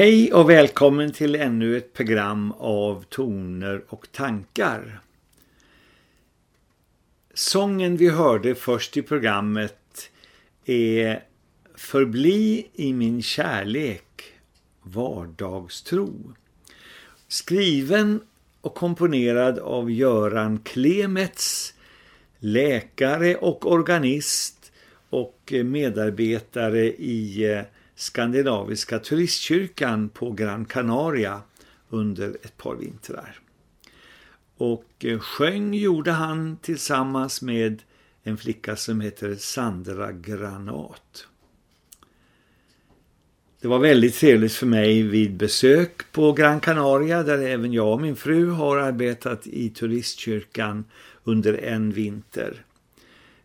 Hej och välkommen till ännu ett program av toner och tankar. Sången vi hörde först i programmet är Förbli i min kärlek, vardagstro. Skriven och komponerad av Göran Klemets, läkare och organist och medarbetare i eh, Skandinaviska turistkyrkan på Gran Canaria under ett par vintrar. Och eh, sjöng gjorde han tillsammans med en flicka som heter Sandra Granat. Det var väldigt trevligt för mig vid besök på Gran Canaria där även jag och min fru har arbetat i turistkyrkan under en vinter.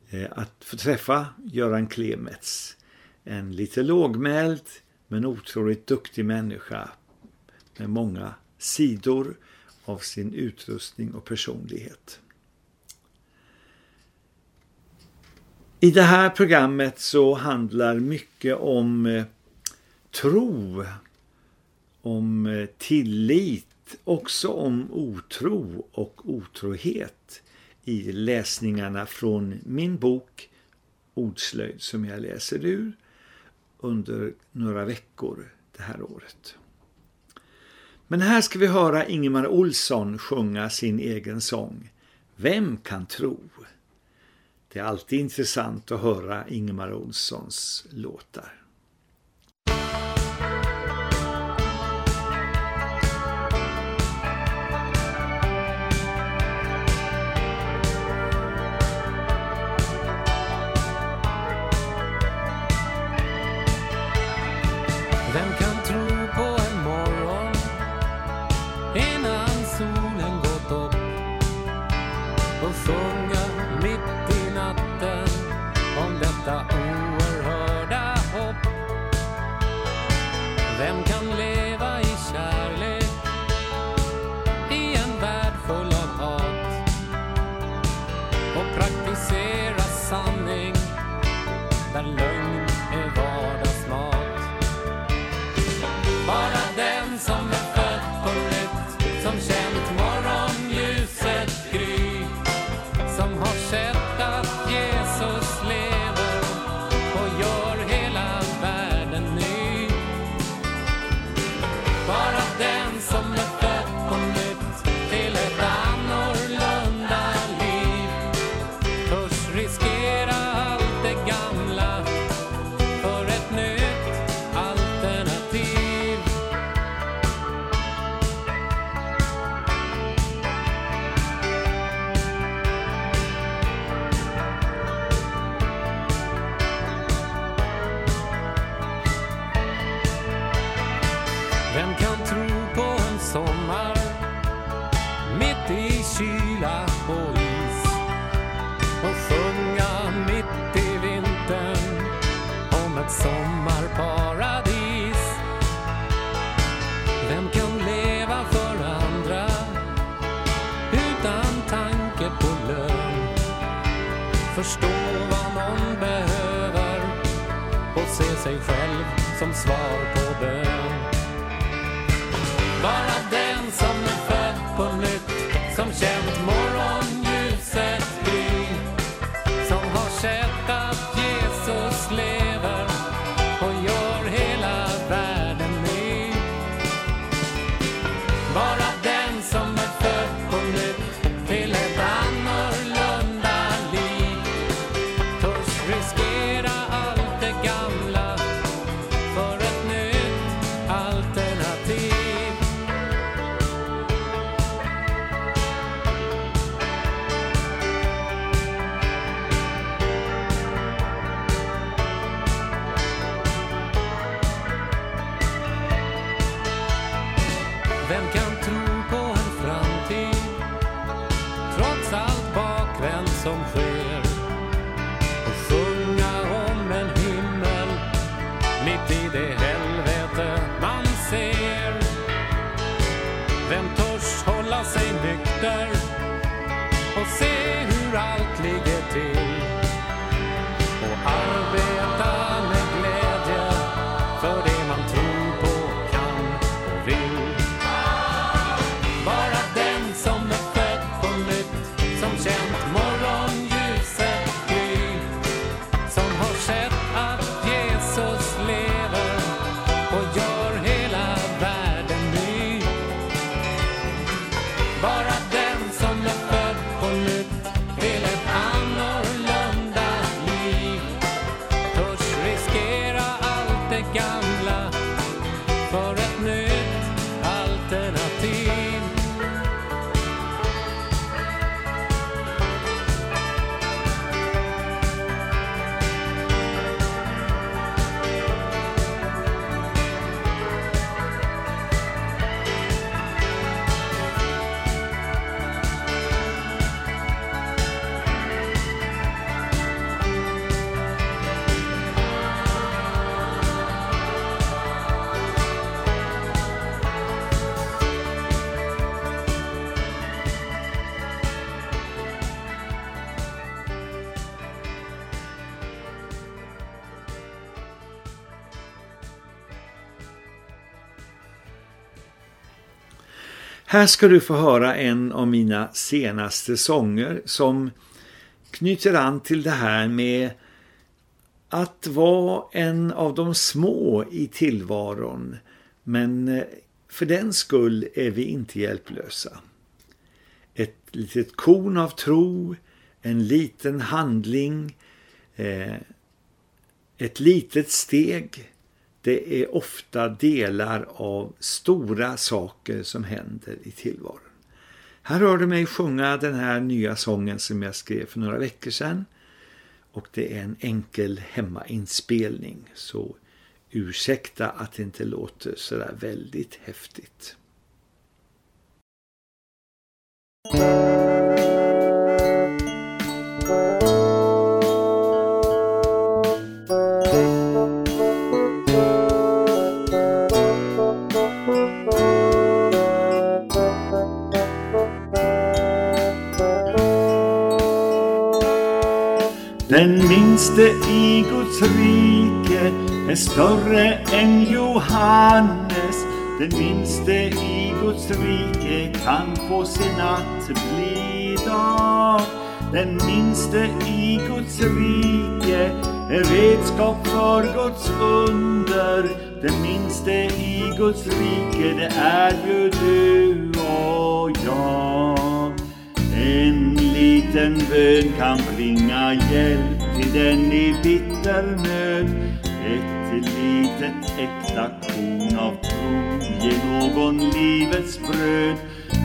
Eh, att få träffa Göran Klemets, en lite lågmäld men otroligt duktig människa med många sidor av sin utrustning och personlighet. I det här programmet så handlar mycket om eh, tro, om eh, tillit, också om otro och otrohet i läsningarna från min bok Ordslöjd som jag läser ur under några veckor det här året. Men här ska vi höra Ingemar Olsson sjunga sin egen sång Vem kan tro? Det är alltid intressant att höra Ingemar Olssons låtar. Vem kan tro på en sommar mitt i kyla och is och sjunga mitt i vintern om ett sommarparadis? Vem kan leva för andra utan tanke på lön? Förstå vad någon behöver och se sig själv som svar på bön. Bara den som the Här ska du få höra en av mina senaste sånger som knyter an till det här med att vara en av de små i tillvaron men eh, för den skull är vi inte hjälplösa. Ett litet korn av tro, en liten handling, eh, ett litet steg det är ofta delar av stora saker som händer i tillvaron. Här hör du mig sjunga den här nya sången som jag skrev för några veckor sedan. Och det är en enkel hemmainspelning så ursäkta att det inte låter sådär väldigt häftigt. Den minste i Guds rike är större än Johannes. Den minste i Guds rike kan få sin natt bli dag. Den minste i Guds rike är redskap för Guds under. Den minste i Guds rike det är ju du och jag. En liten bön kan bringa hjälp den i bitter nöd. Ett litet äkta korn av tro ger någon livets bröd.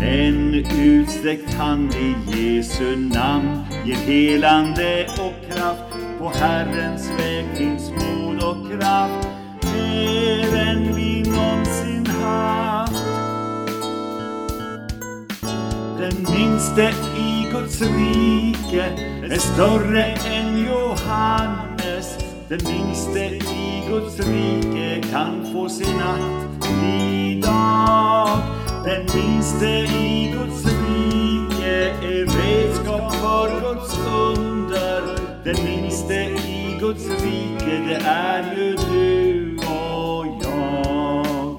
En utsträckt hand i Jesu namn ger helande och kraft. På Herrens väg finns mod och kraft, mer än vi någonsin haft. Den minste i Guds rike är större än Johannes. Den minste i Guds rike kan få sin natt dag. Den minste i Guds rike är redskap för Guds under. Den minste i Guds rike, det är ju du och jag.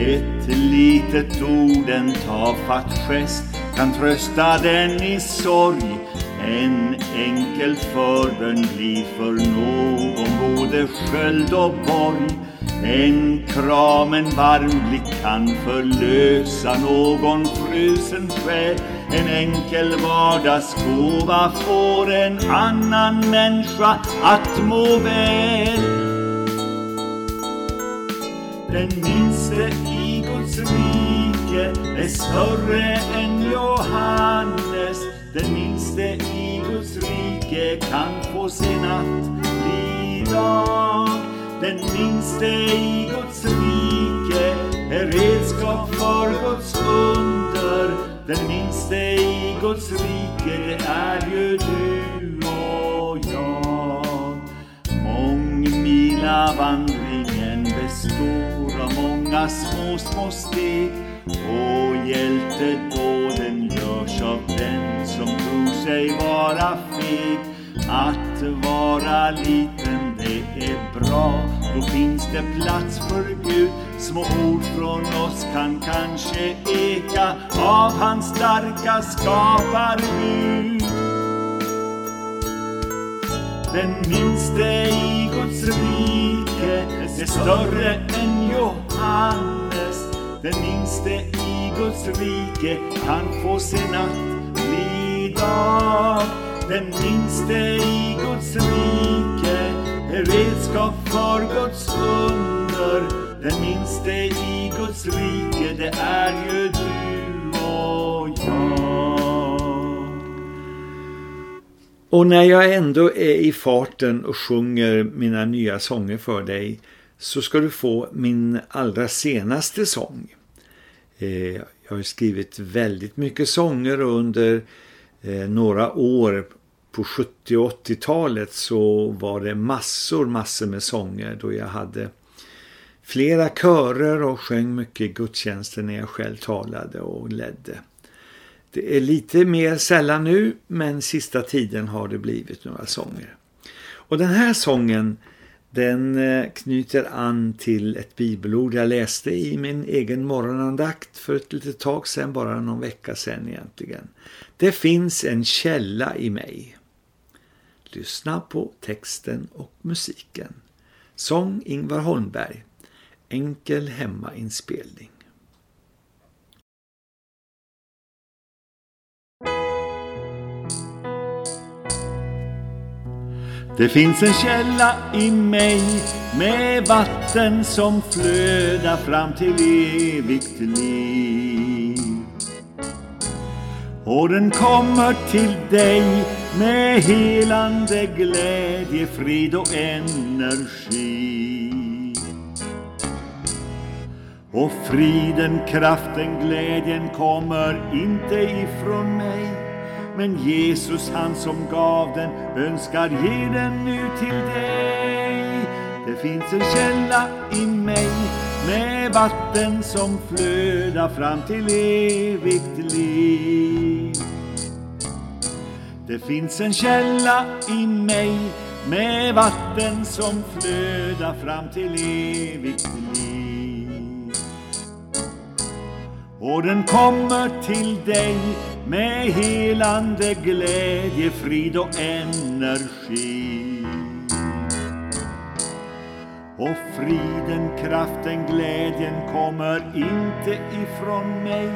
Ett litet ord, en tafatt gest kan trösta den i sorg. En enkel förbön blir för någon både sköld och borg. En kram, en varm blick kan förlösa någon frusen själ. En enkel vardagsgåva får en annan människa att må väl. Den minste i Guds rike är större än Johannes. Den minste i Guds rike kan få sin nattlig dag. Den minste i Guds rike är redskap för Guds under. Den minste i Guds rike, det är ju du och jag. Mångmila vandringen består av många små, små steg och hjältedåden görs av den som tror sig vara feg. Att vara liten, det är bra, då finns det plats för Gud. Små ord från oss kan kanske eka av hans starka skaparbud. Den minste i Guds rike är större än Johannes. Den minste i Guds rike kan få natt bli dag. Den minste i Guds rike är redskap för Guds under. Den minste i Guds rike, det är ju du och jag. Och när jag ändå är i farten och sjunger mina nya sånger för dig så ska du få min allra senaste sång. Eh, jag har skrivit väldigt mycket sånger och under eh, några år på 70- och 80-talet så var det massor, massor med sånger då jag hade flera körer och sjöng mycket gudstjänster när jag själv talade och ledde. Det är lite mer sällan nu, men sista tiden har det blivit några sånger. Och den här sången, den eh, knyter an till ett bibelord jag läste i min egen morgonandakt för ett litet tag sedan, bara någon vecka sedan egentligen. Det finns en källa i mig. Lyssna på texten och musiken. Sång Ingvar Holmberg. Enkel hemmainspelning. Det finns en källa i mig med vatten som flödar fram till evigt liv. Och den kommer till dig med helande glädje, frid och energi. Och friden, kraften, glädjen kommer inte ifrån mig men Jesus han som gav den önskar ge den nu till dig. Det finns en källa i mig med vatten som flödar fram till evigt liv. Det finns en källa i mig med vatten som flödar fram till evigt liv. Och den kommer till dig med helande glädje, frid och energi. Och friden, kraften, glädjen kommer inte ifrån mig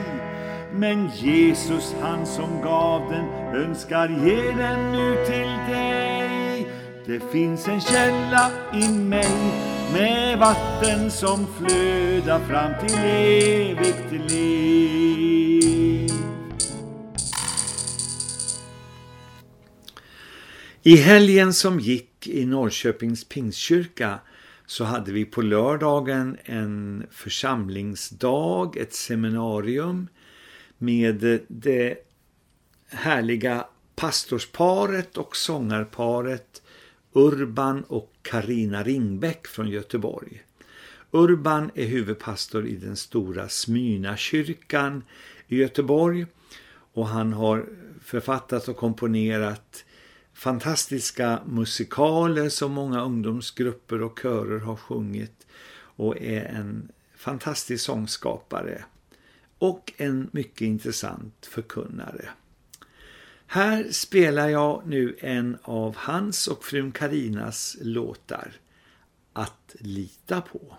Men Jesus, han som gav den, önskar ge den nu till dig. Det finns en källa i mig med vatten som flödar fram till evigt liv. I helgen som gick i Norrköpings Pingstkyrka så hade vi på lördagen en församlingsdag, ett seminarium med det härliga pastorsparet och sångarparet Urban och Karina Ringbäck från Göteborg. Urban är huvudpastor i den stora Smyna kyrkan i Göteborg och han har författat och komponerat fantastiska musikaler som många ungdomsgrupper och körer har sjungit och är en fantastisk sångskapare och en mycket intressant förkunnare. Här spelar jag nu en av hans och frun Karinas låtar Att lita på.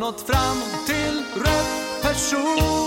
Nått fram till rätt person.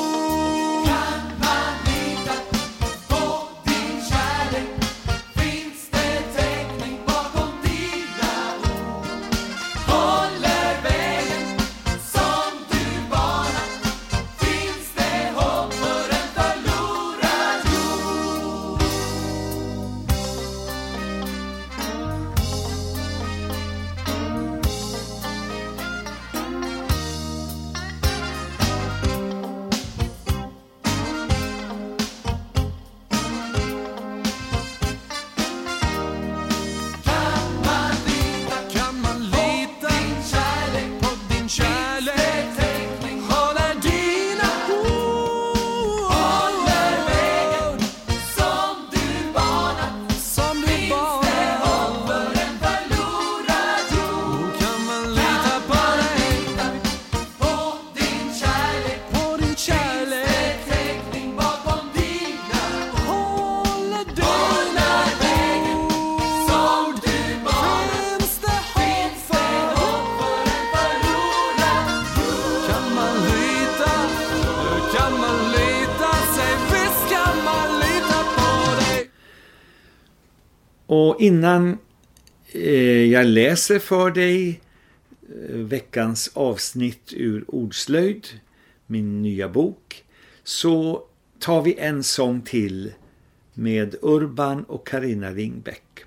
Och innan eh, jag läser för dig eh, veckans avsnitt ur Ordslöjd, min nya bok, så tar vi en sång till med Urban och Karina Ringbäck.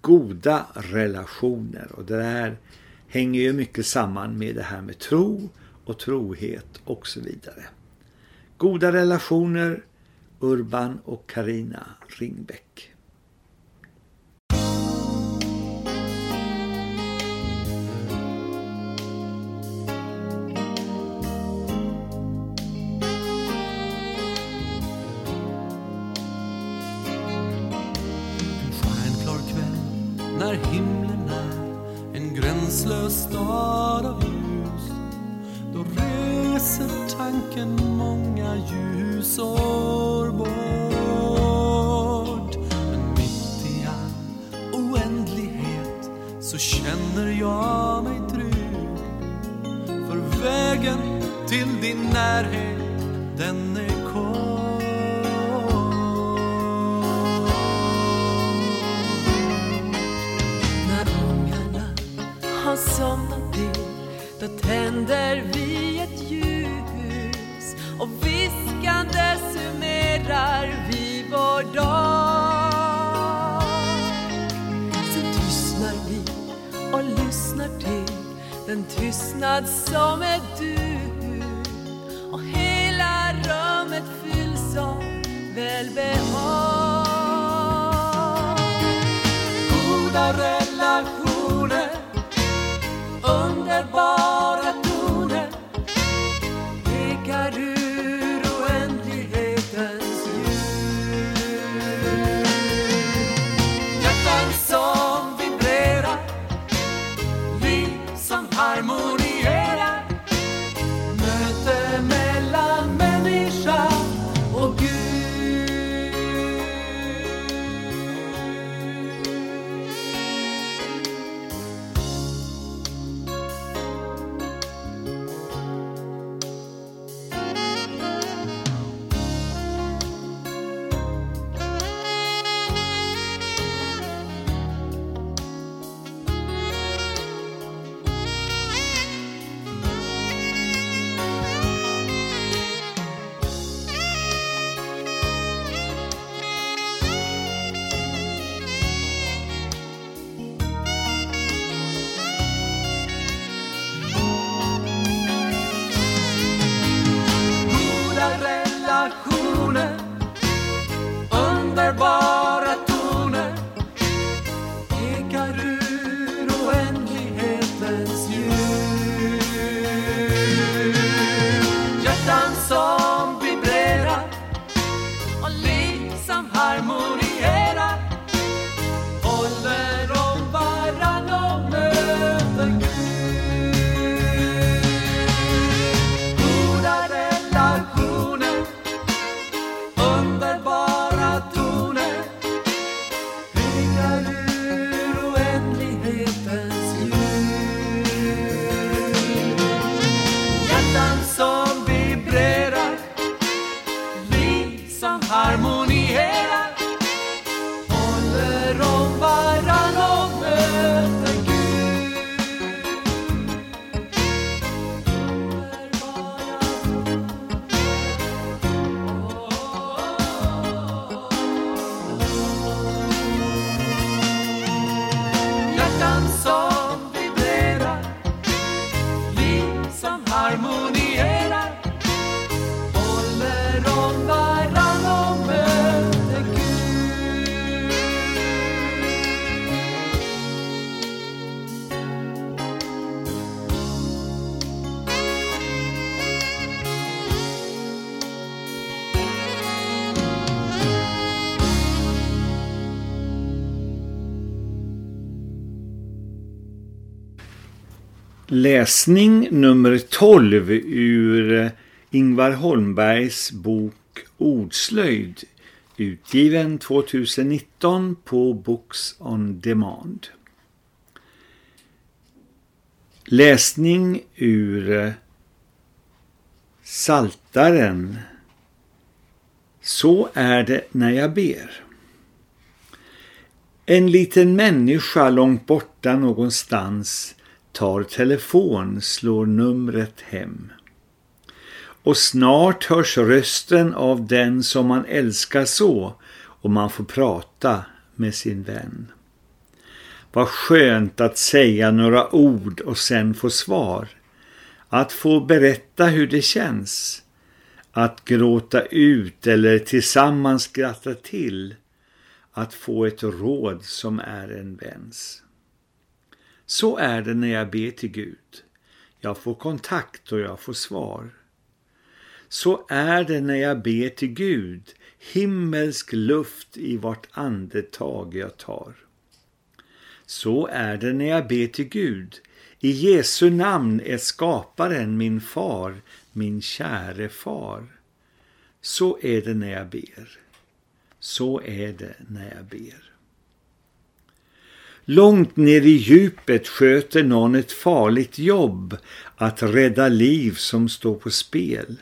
Goda relationer och det här hänger ju mycket samman med det här med tro och trohet och så vidare. Goda relationer, Urban och Karina Ringbäck. När himlen är en gränslös stad av ljus. Då reser tanken många ljusår bort. Men mitt i all oändlighet så känner jag mig trygg. För vägen till din närhet den Läsning nummer 12 ur eh, Ingvar Holmbergs bok Ordslöjd utgiven 2019 på Books on Demand. Läsning ur eh, Saltaren Så är det när jag ber. En liten människa långt borta någonstans tar telefon, slår numret hem. Och snart hörs rösten av den som man älskar så och man får prata med sin vän. Vad skönt att säga några ord och sen få svar. Att få berätta hur det känns. Att gråta ut eller tillsammans skratta till. Att få ett råd som är en väns. Så är det när jag ber till Gud. Jag får kontakt och jag får svar. Så är det när jag ber till Gud, himmelsk luft i vart andetag jag tar. Så är det när jag ber till Gud, i Jesu namn är skaparen min far, min käre far. Så är det när jag ber. Så är det när jag ber. Långt ner i djupet sköter någon ett farligt jobb att rädda liv som står på spel.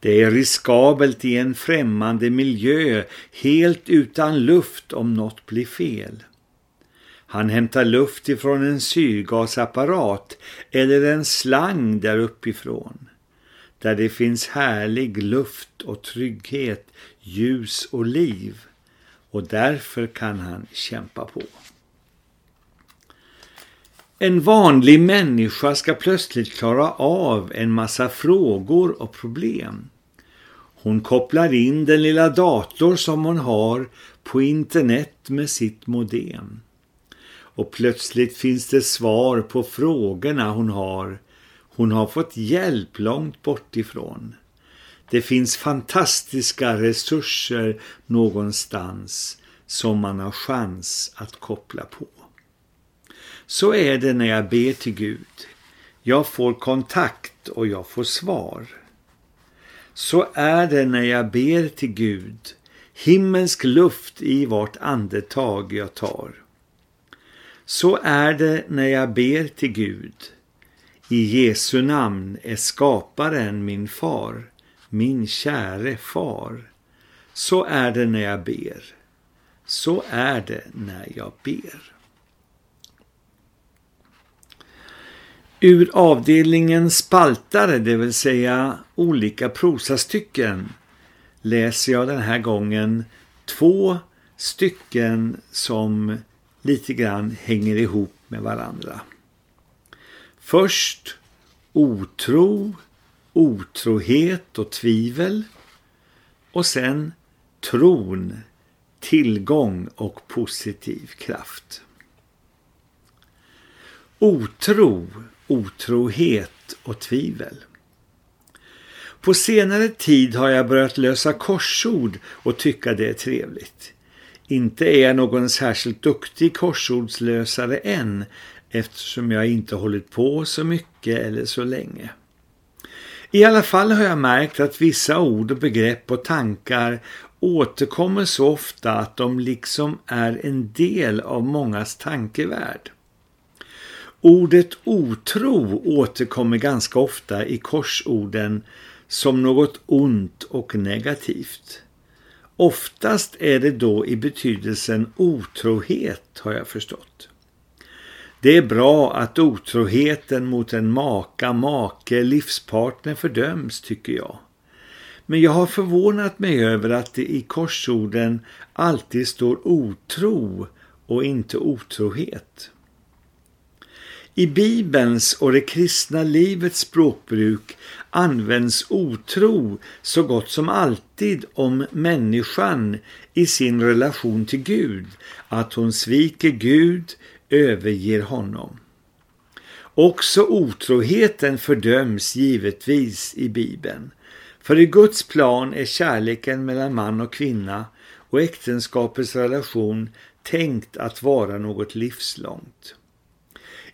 Det är riskabelt i en främmande miljö, helt utan luft om något blir fel. Han hämtar luft ifrån en syrgasapparat eller en slang där uppifrån. Där det finns härlig luft och trygghet, ljus och liv. Och därför kan han kämpa på. En vanlig människa ska plötsligt klara av en massa frågor och problem. Hon kopplar in den lilla dator som hon har på internet med sitt modem. Och plötsligt finns det svar på frågorna hon har. Hon har fått hjälp långt bort ifrån. Det finns fantastiska resurser någonstans som man har chans att koppla på. Så är det när jag ber till Gud. Jag får kontakt och jag får svar. Så är det när jag ber till Gud. Himmelsk luft i vart andetag jag tar. Så är det när jag ber till Gud. I Jesu namn är skaparen min far, min käre far. Så är det när jag ber. Så är det när jag ber. Ur avdelningen spaltare, det vill säga olika prosastycken, läser jag den här gången två stycken som lite grann hänger ihop med varandra. Först otro, otrohet och tvivel och sen tron, tillgång och positiv kraft. Otro, otrohet och tvivel. På senare tid har jag börjat lösa korsord och tycka det är trevligt. Inte är jag någon särskilt duktig korsordslösare än eftersom jag inte hållit på så mycket eller så länge. I alla fall har jag märkt att vissa ord och begrepp och tankar återkommer så ofta att de liksom är en del av mångas tankevärld. Ordet otro återkommer ganska ofta i korsorden som något ont och negativt. Oftast är det då i betydelsen otrohet har jag förstått. Det är bra att otroheten mot en maka, make, livspartner fördöms tycker jag. Men jag har förvånat mig över att det i korsorden alltid står otro och inte otrohet. I Bibelns och det kristna livets språkbruk används otro så gott som alltid om människan i sin relation till Gud, att hon sviker Gud, överger honom. Också otroheten fördöms givetvis i Bibeln. För i Guds plan är kärleken mellan man och kvinna och äktenskapets relation tänkt att vara något livslångt.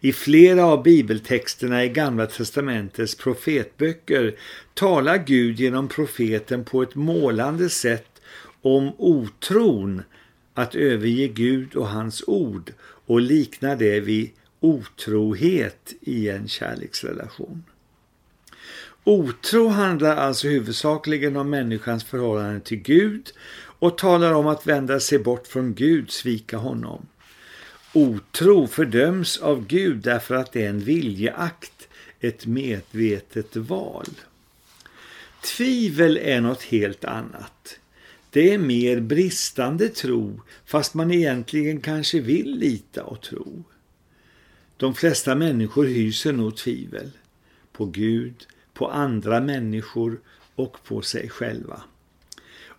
I flera av bibeltexterna i Gamla testamentets profetböcker talar Gud genom profeten på ett målande sätt om otron att överge Gud och hans ord och liknar det vid otrohet i en kärleksrelation. Otro handlar alltså huvudsakligen om människans förhållande till Gud och talar om att vända sig bort från Gud, svika honom. Otro fördöms av Gud därför att det är en viljeakt, ett medvetet val. Tvivel är något helt annat. Det är mer bristande tro fast man egentligen kanske vill lita och tro. De flesta människor hyser nog tvivel. på Gud, på andra människor och på sig själva.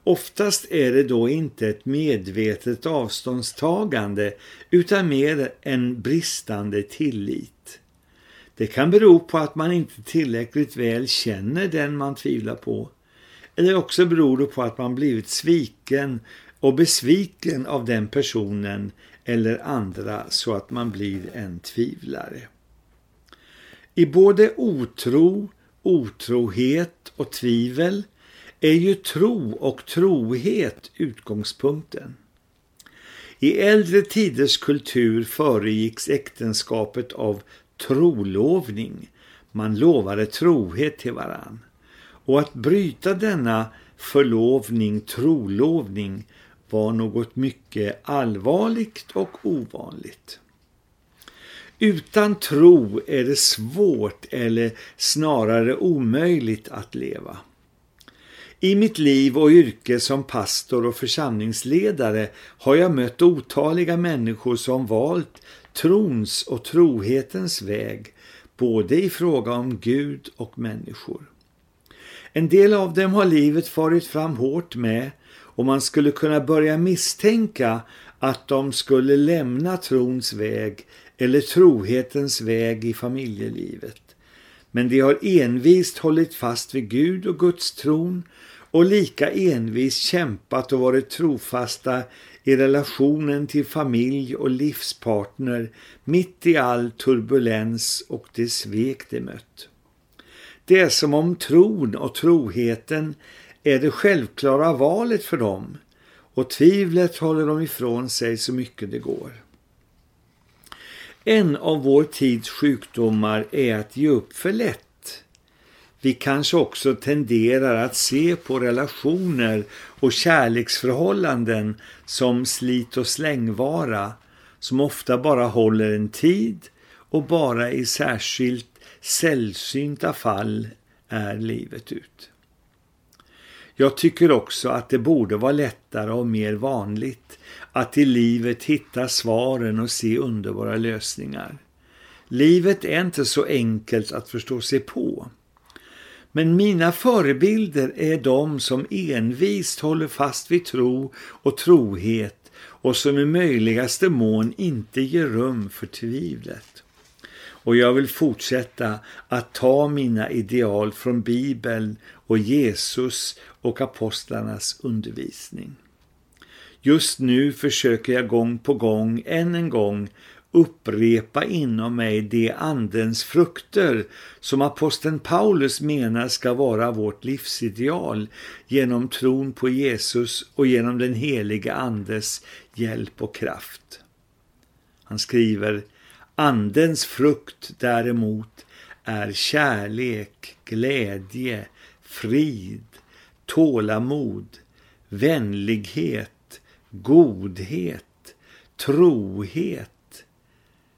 Oftast är det då inte ett medvetet avståndstagande utan mer en bristande tillit. Det kan bero på att man inte tillräckligt väl känner den man tvivlar på. Eller också beror det på att man blivit sviken och besviken av den personen eller andra så att man blir en tvivlare. I både otro, otrohet och tvivel är ju tro och trohet utgångspunkten. I äldre tiders kultur föregicks äktenskapet av trolovning. Man lovade trohet till varann. Och att bryta denna förlovning, trolovning, var något mycket allvarligt och ovanligt. Utan tro är det svårt eller snarare omöjligt att leva. I mitt liv och yrke som pastor och församlingsledare har jag mött otaliga människor som valt trons och trohetens väg, både i fråga om Gud och människor. En del av dem har livet farit fram hårt med och man skulle kunna börja misstänka att de skulle lämna trons väg eller trohetens väg i familjelivet. Men de har envist hållit fast vid Gud och Guds tron och lika envist kämpat och varit trofasta i relationen till familj och livspartner mitt i all turbulens och det svek de mött. Det är som om tron och troheten är det självklara valet för dem och tvivlet håller de ifrån sig så mycket det går. En av vår tids sjukdomar är att ge upp för lätt. Vi kanske också tenderar att se på relationer och kärleksförhållanden som slit- och slängvara som ofta bara håller en tid och bara i särskilt sällsynta fall är livet ut. Jag tycker också att det borde vara lättare och mer vanligt att i livet hitta svaren och se underbara lösningar. Livet är inte så enkelt att förstå sig på. Men mina förebilder är de som envist håller fast vid tro och trohet och som i möjligaste mån inte ger rum för tvivlet. Och jag vill fortsätta att ta mina ideal från Bibeln och Jesus och apostlarnas undervisning. Just nu försöker jag gång på gång, än en gång, upprepa inom mig de andens frukter som aposteln Paulus menar ska vara vårt livsideal genom tron på Jesus och genom den heliga andes hjälp och kraft. Han skriver Andens frukt däremot är kärlek, glädje, frid, tålamod, vänlighet, godhet, trohet,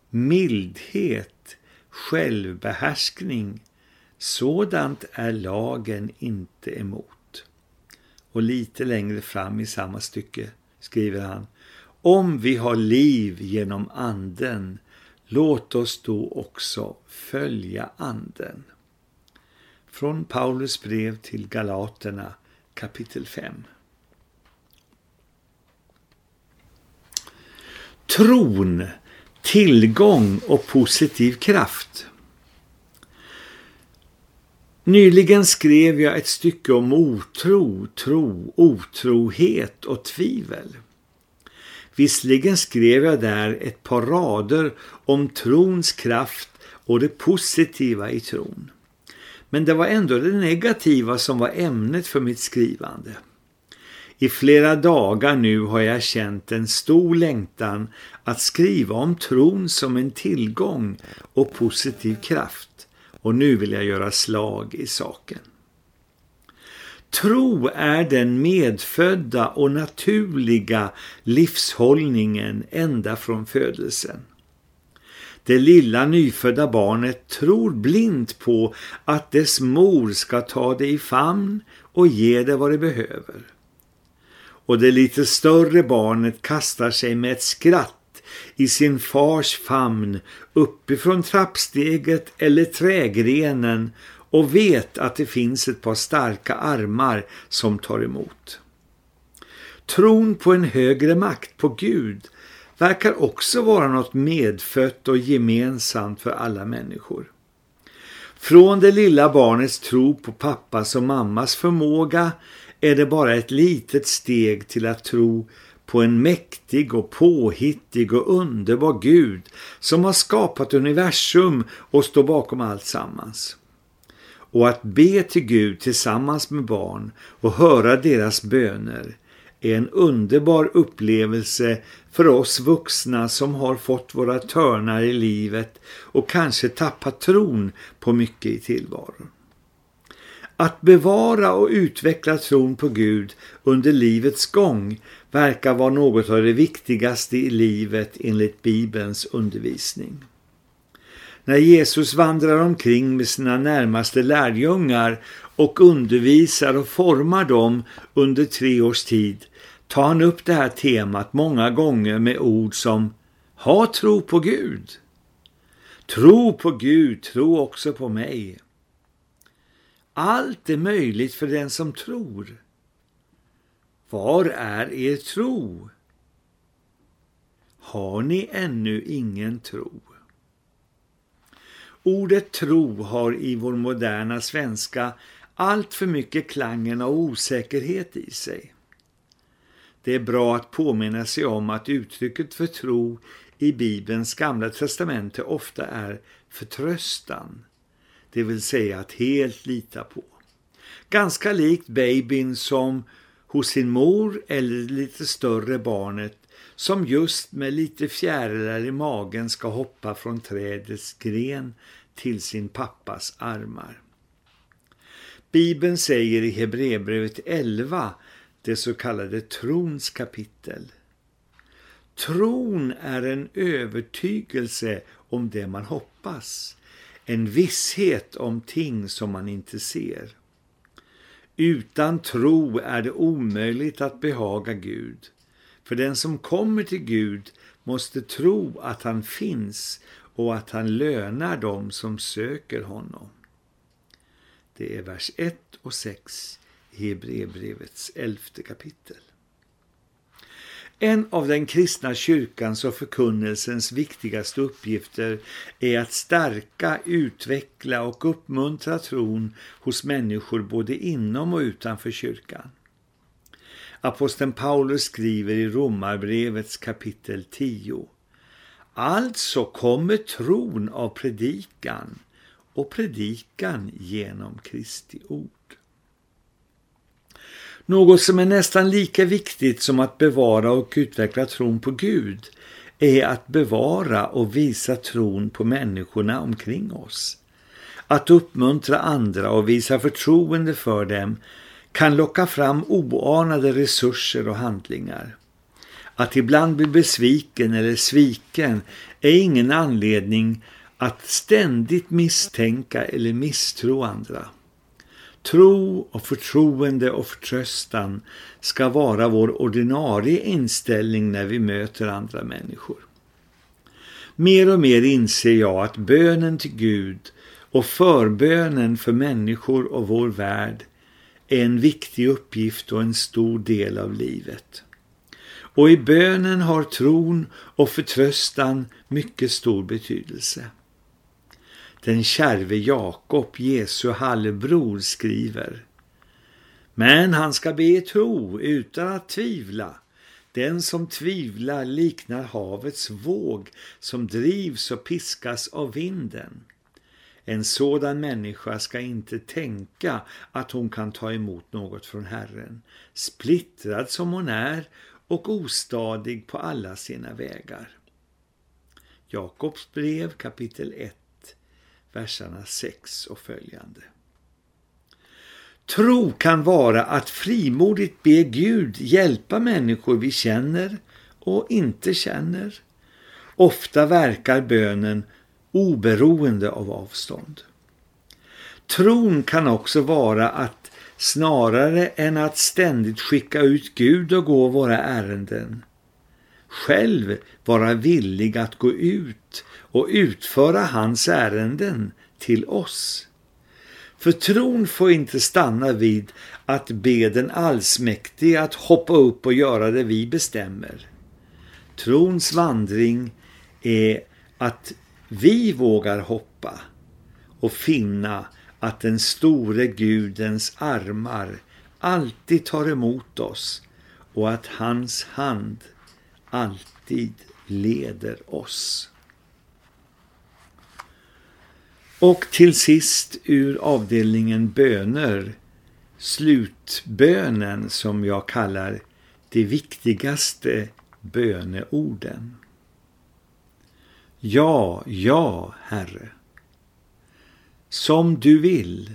mildhet, självbehärskning. Sådant är lagen inte emot. Och lite längre fram i samma stycke skriver han Om vi har liv genom anden, låt oss då också följa anden. Från Paulus brev till Galaterna kapitel 5. Tron, tillgång och positiv kraft. Nyligen skrev jag ett stycke om otro, tro, otrohet och tvivel. Visserligen skrev jag där ett par rader om trons kraft och det positiva i tron. Men det var ändå det negativa som var ämnet för mitt skrivande. I flera dagar nu har jag känt en stor längtan att skriva om tron som en tillgång och positiv kraft. Och nu vill jag göra slag i saken. Tro är den medfödda och naturliga livshållningen ända från födelsen. Det lilla nyfödda barnet tror blint på att dess mor ska ta det i famn och ge det vad det behöver. Och det lite större barnet kastar sig med ett skratt i sin fars famn uppifrån trappsteget eller trägrenen och vet att det finns ett par starka armar som tar emot. Tron på en högre makt, på Gud, verkar också vara något medfött och gemensamt för alla människor. Från det lilla barnets tro på pappas och mammas förmåga är det bara ett litet steg till att tro på en mäktig och påhittig och underbar Gud som har skapat universum och står bakom allt sammans. Och att be till Gud tillsammans med barn och höra deras böner är en underbar upplevelse för oss vuxna som har fått våra törnar i livet och kanske tappat tron på mycket i tillvaron. Att bevara och utveckla tron på Gud under livets gång verkar vara något av det viktigaste i livet enligt Bibelns undervisning. När Jesus vandrar omkring med sina närmaste lärjungar och undervisar och formar dem under tre års tid tar han upp det här temat många gånger med ord som Ha tro på Gud. Tro på Gud, tro också på mig. Allt är möjligt för den som tror. Var är er tro? Har ni ännu ingen tro? Ordet tro har i vår moderna svenska allt för mycket klangen av osäkerhet i sig. Det är bra att påminna sig om att uttrycket för tro i Bibelns gamla testamente ofta är förtröstan, det vill säga att helt lita på. Ganska likt babyn som hos sin mor eller lite större barnet som just med lite fjärilar i magen ska hoppa från trädets gren till sin pappas armar. Bibeln säger i Hebreerbrevet 11, det så kallade trons kapitel. Tron är en övertygelse om det man hoppas, en visshet om ting som man inte ser. Utan tro är det omöjligt att behaga Gud. För den som kommer till Gud måste tro att han finns och att han lönar dem som söker honom. Det är vers 1 och 6 i Hebreerbrevets elfte kapitel. En av den kristna kyrkans och förkunnelsens viktigaste uppgifter är att stärka, utveckla och uppmuntra tron hos människor både inom och utanför kyrkan. Aposteln Paulus skriver i Romarbrevets kapitel 10. Alltså kommer tron av predikan och predikan genom Kristi ord. Något som är nästan lika viktigt som att bevara och utveckla tron på Gud är att bevara och visa tron på människorna omkring oss. Att uppmuntra andra och visa förtroende för dem kan locka fram oanade resurser och handlingar. Att ibland bli besviken eller sviken är ingen anledning att ständigt misstänka eller misstro andra. Tro och förtroende och förtröstan ska vara vår ordinarie inställning när vi möter andra människor. Mer och mer inser jag att bönen till Gud och förbönen för människor och vår värld är en viktig uppgift och en stor del av livet. Och i bönen har tron och förtröstan mycket stor betydelse. Den kärve Jakob, Jesu halvbror, skriver Men han ska be i tro utan att tvivla. Den som tvivlar liknar havets våg som drivs och piskas av vinden. En sådan människa ska inte tänka att hon kan ta emot något från Herren, splittrad som hon är och ostadig på alla sina vägar. Jakobs brev kapitel 1 verserna 6 och följande. Tro kan vara att frimodigt be Gud hjälpa människor vi känner och inte känner. Ofta verkar bönen oberoende av avstånd. Tron kan också vara att snarare än att ständigt skicka ut Gud och gå våra ärenden, själv vara villig att gå ut och utföra hans ärenden till oss. För tron får inte stanna vid att be den allsmäktige att hoppa upp och göra det vi bestämmer. Trons vandring är att vi vågar hoppa och finna att den store Gudens armar alltid tar emot oss och att hans hand alltid leder oss. Och till sist ur avdelningen böner, slutbönen som jag kallar de viktigaste böneorden. Ja, ja, Herre. Som du vill.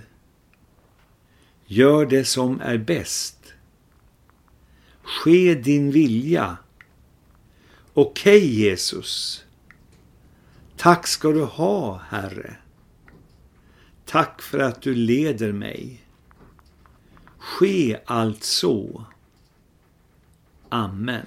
Gör det som är bäst. Ske din vilja. Okej, Jesus. Tack ska du ha, Herre. Tack för att du leder mig. Ske allt så. Amen.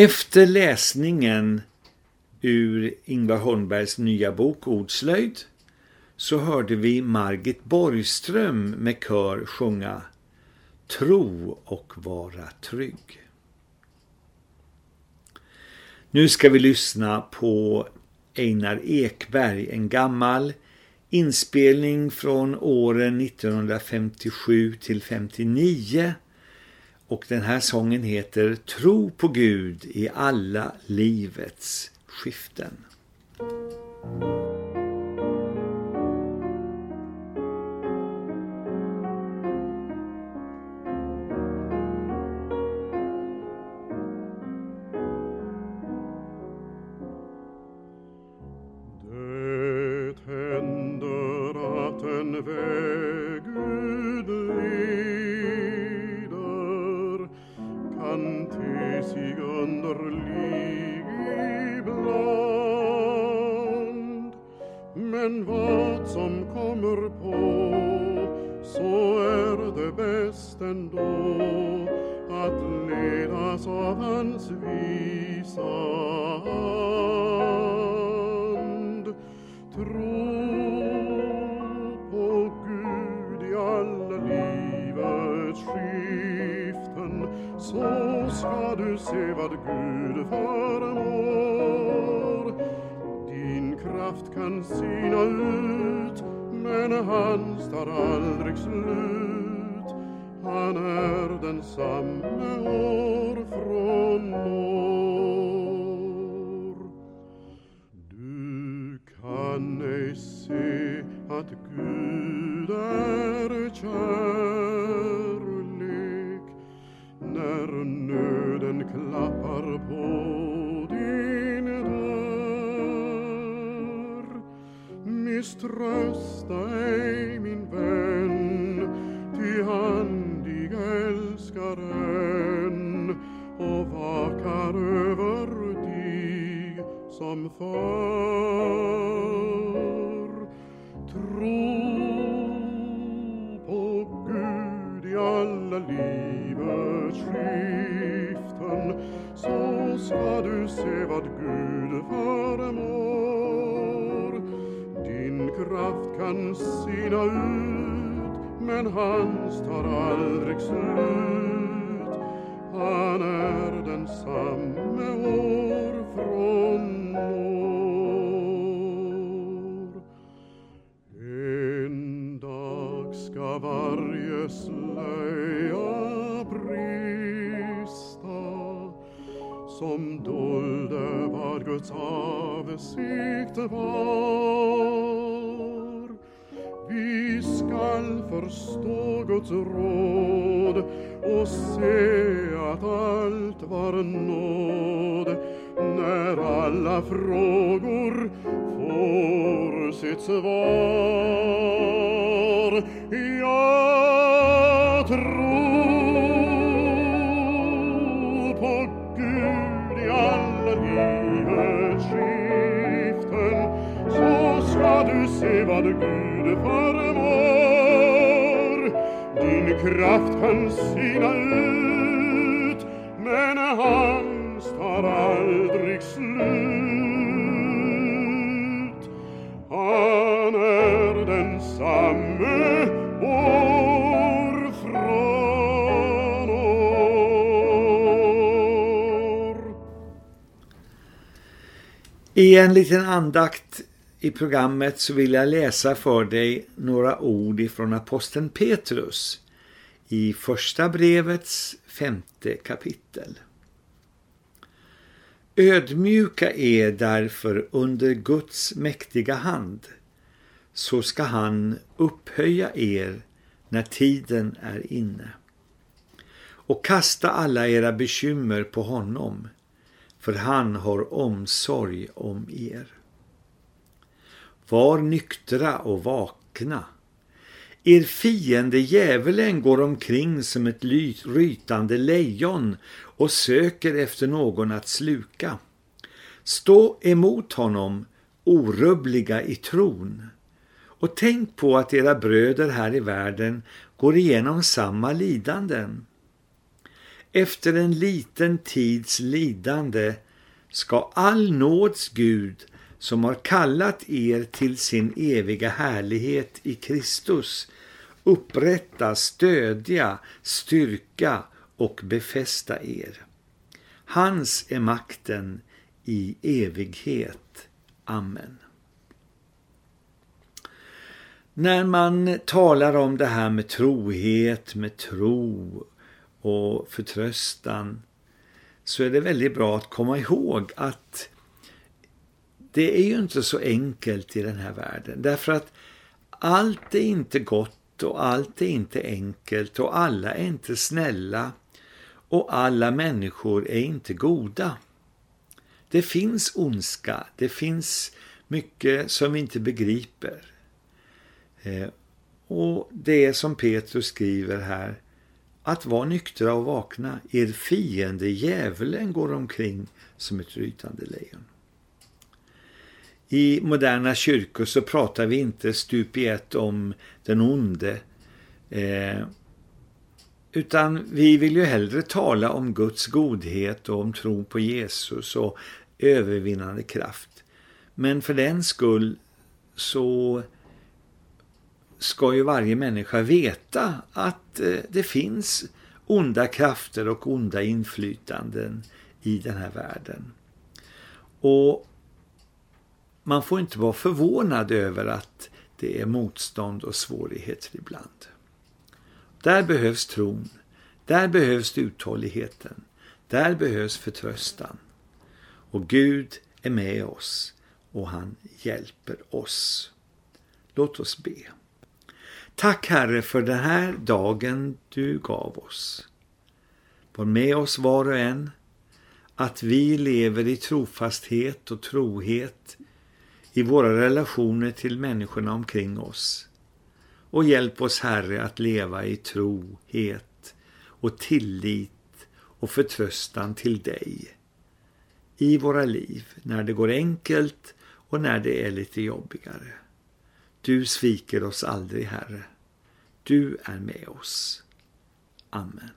Efter läsningen ur Ingvar Holmbergs nya bok Ordslöjd så hörde vi Margit Borgström med kör sjunga Tro och vara trygg. Nu ska vi lyssna på Einar Ekberg, en gammal inspelning från åren 1957 till 59 och den här sången heter Tro på Gud i alla livets skiften. Det händer att en väg se vad Gud förmår. Din kraft kan sina ut men hans tar aldrig slut. Han är densamme kraft kan sina ut men hans tar aldrig slut. Han är densamme år från år. En dag ska varje slöja brista som dolde vad Guds avsikt var. Förstå Guds råd och se att allt var nåd när alla frågor får sitt svar. Jag tror på Gud i alla livets skiften så ska du se vad Gud med kraft kan sina ut men hans tar aldrig slut. Han är densamme år från år. I en liten andakt i programmet så vill jag läsa för dig några ord ifrån aposteln Petrus i första brevets femte kapitel. Ödmjuka är därför under Guds mäktiga hand, så ska han upphöja er när tiden är inne. Och kasta alla era bekymmer på honom, för han har omsorg om er. Var nyktra och vakna. Er fiende djävulen går omkring som ett rytande lejon och söker efter någon att sluka. Stå emot honom, orubbliga i tron. Och tänk på att era bröder här i världen går igenom samma lidanden. Efter en liten tids lidande ska all nåds Gud som har kallat er till sin eviga härlighet i Kristus upprätta, stödja, styrka och befästa er. Hans är makten i evighet. Amen. När man talar om det här med trohet, med tro och förtröstan så är det väldigt bra att komma ihåg att det är ju inte så enkelt i den här världen. Därför att allt är inte gott och allt är inte enkelt och alla är inte snälla och alla människor är inte goda. Det finns ondska, det finns mycket som vi inte begriper. Eh, och det är som Petrus skriver här, att vara nyktra och vakna. Er fiende djävulen går omkring som ett rytande lejon. I moderna kyrkor så pratar vi inte stup i ett om den onde. Eh, utan vi vill ju hellre tala om Guds godhet och om tro på Jesus och övervinnande kraft. Men för den skull så ska ju varje människa veta att eh, det finns onda krafter och onda inflytanden i den här världen. Och man får inte vara förvånad över att det är motstånd och svårigheter ibland. Där behövs tron, där behövs uthålligheten, där behövs förtröstan. Och Gud är med oss och han hjälper oss. Låt oss be. Tack Herre för den här dagen du gav oss. Var med oss var och en, att vi lever i trofasthet och trohet i våra relationer till människorna omkring oss. Och hjälp oss Herre att leva i trohet och tillit och förtröstan till dig i våra liv när det går enkelt och när det är lite jobbigare. Du sviker oss aldrig, Herre. Du är med oss. Amen.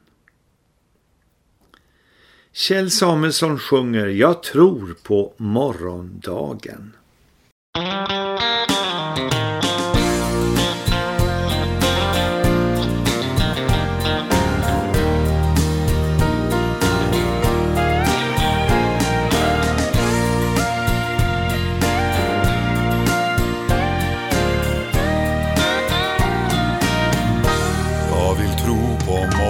Kjell Samuelsson sjunger Jag tror på morgondagen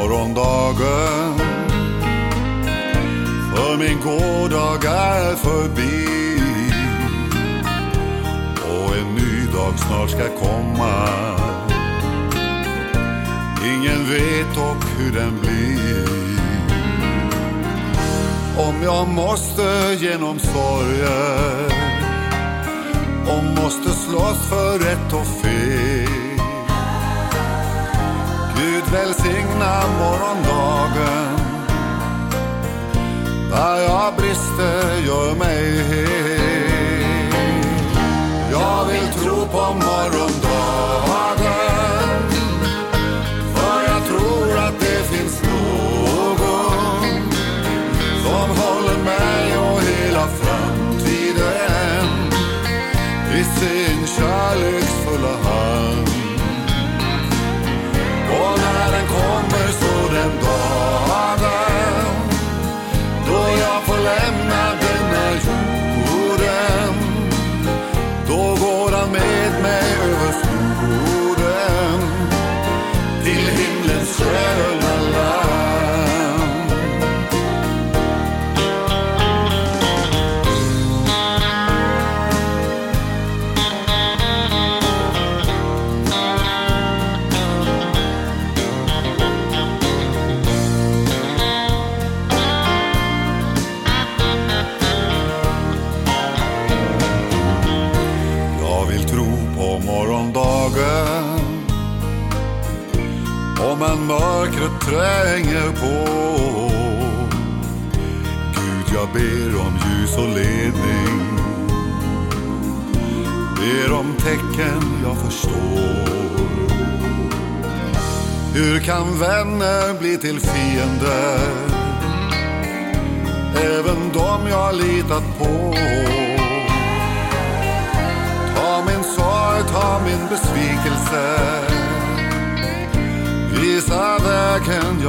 morgondagen. För min gårdag är förbi. Dag snart ska komma. Ingen vet dock hur den blir. Om jag måste genom sorger. Och måste slåss för rätt och fel. Gud välsigna morgondagen. Där jag brister gör mig hel tro på morgon. Tränger på. Gud, jag ber om ljus och ledning. Ber om tecken jag förstår. Hur kan vänner bli till fiender? Även de jag litat på.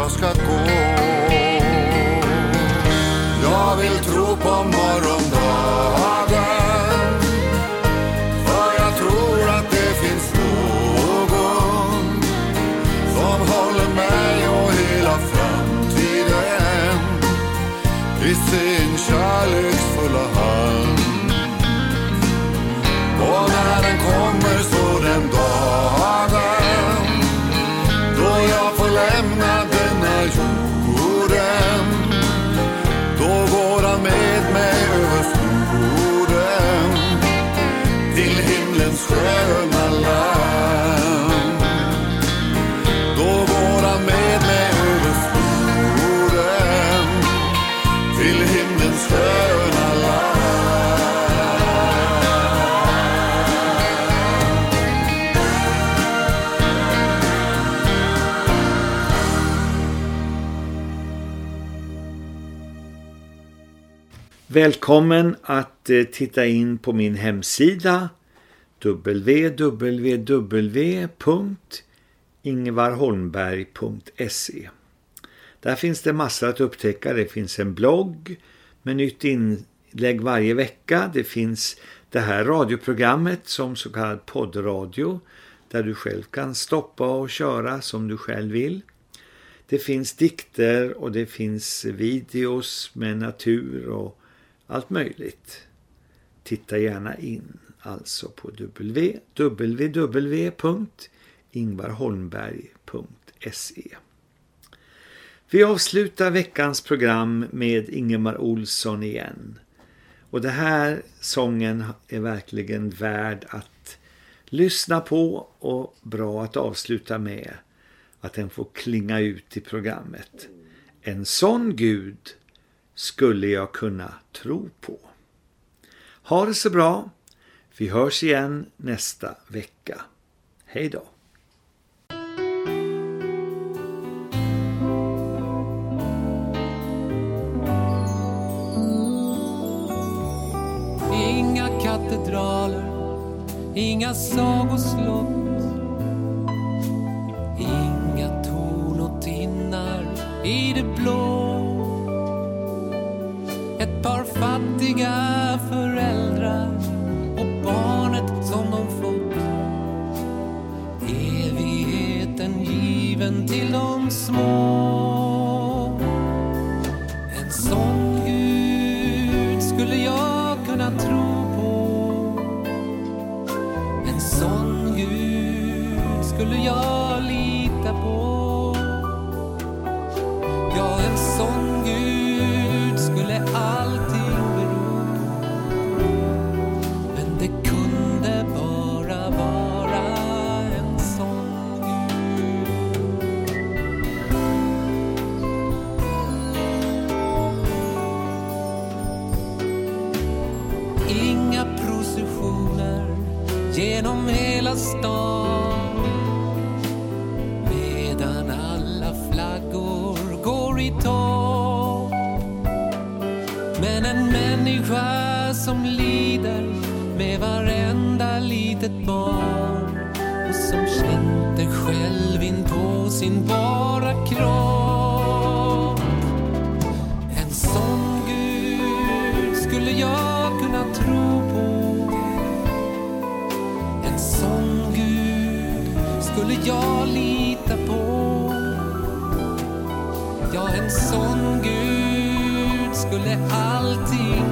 Vägen jag Välkommen att eh, titta in på min hemsida www.ingvarholmberg.se Där finns det massor att upptäcka. Det finns en blogg med nytt inlägg varje vecka. Det finns det här radioprogrammet som så kallad poddradio där du själv kan stoppa och köra som du själv vill. Det finns dikter och det finns videos med natur och allt möjligt. Titta gärna in alltså på www.ingvarholmberg.se Vi avslutar veckans program med Ingemar Olsson igen. Och det här sången är verkligen värd att lyssna på och bra att avsluta med att den får klinga ut i programmet. En sån Gud skulle jag kunna tro på. Ha det så bra. Vi hörs igen nästa vecka. Hej då. Inga katedraler, inga sagoslott Inga torn och tinnar i det blå fattiga föräldrar och barnet som de fått. Evigheten given till de små. Människa som lider med varenda litet barn och som känt det själv in på sin bara kropp. En sån Gud skulle jag kunna tro på. En sån Gud skulle jag lita på. Ja, en sån Gud skulle allting